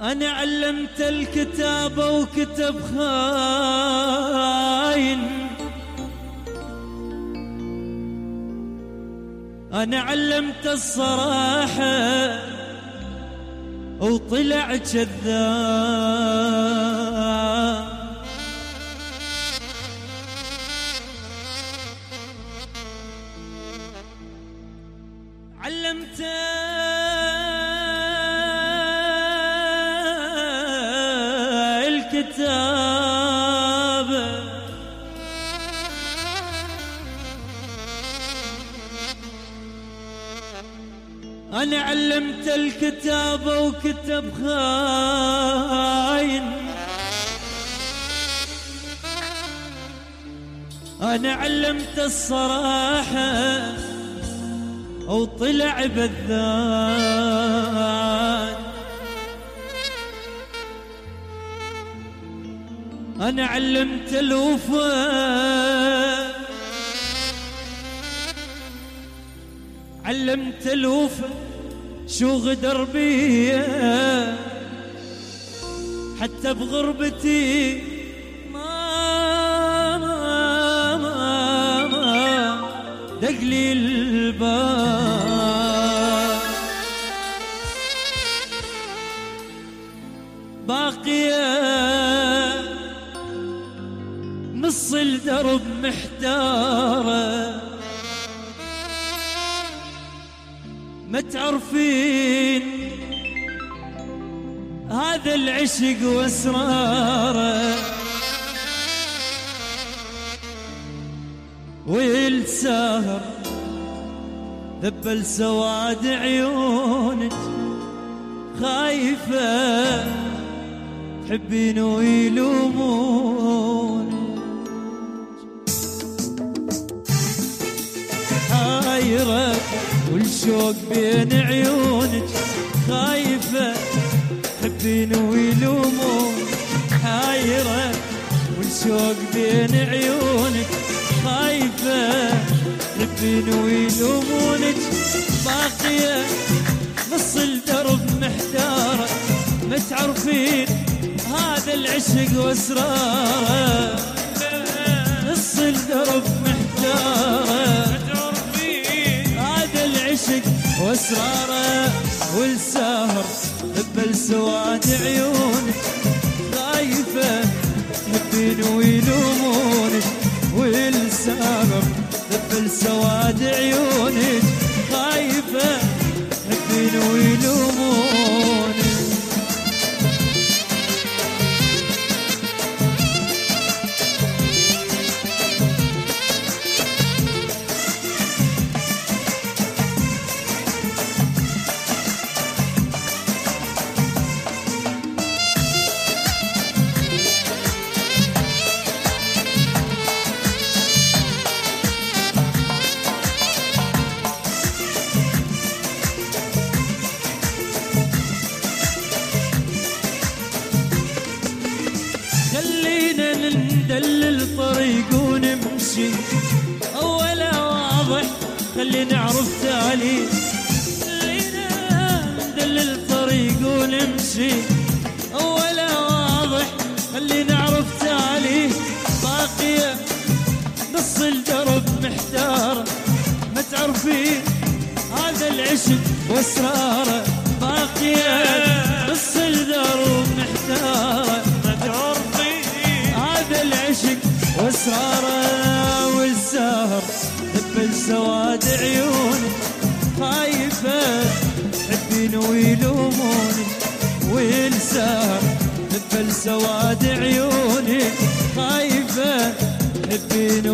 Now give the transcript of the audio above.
أنا علمت الكتابة وكتب خاين. أنا علمت الصراحة وطلع كذاب علمته أنا علمت الكتابة وكتب خاين. أنا علمت الصراحة وطلع بذان أنا علمت الوفا علمت الوفا شو غدر بي حتى بغربتي ما ما ما ما دقلي الباب. باقية نص الدرب محتارة. ما تعرفين هذا العشق وأسراره. والسهر ذبل سواد عيونك. خايفة تحبين ويلومونك والشوق بين عيونك خايفة تحبين ويلومون حايرة. والشوق بين عيونك خايفة تحبين ويلومونك باقية. نص الدرب محتارة ما تعرفين هذا العشق وأسراره. واسراره والسهر ذبل سواد ندلل طريق ونمشي. أولا واضح خلي نعرف تالي خلينا ندلل طريق ونمشي. أولا واضح خلي نعرف تالي باقية نص الدرب محتار. ما تعرفين هذا العشق واسراره سواد عيوني خايفة حبين ويلوموني وينسى بل سواد عيوني خايفة حبين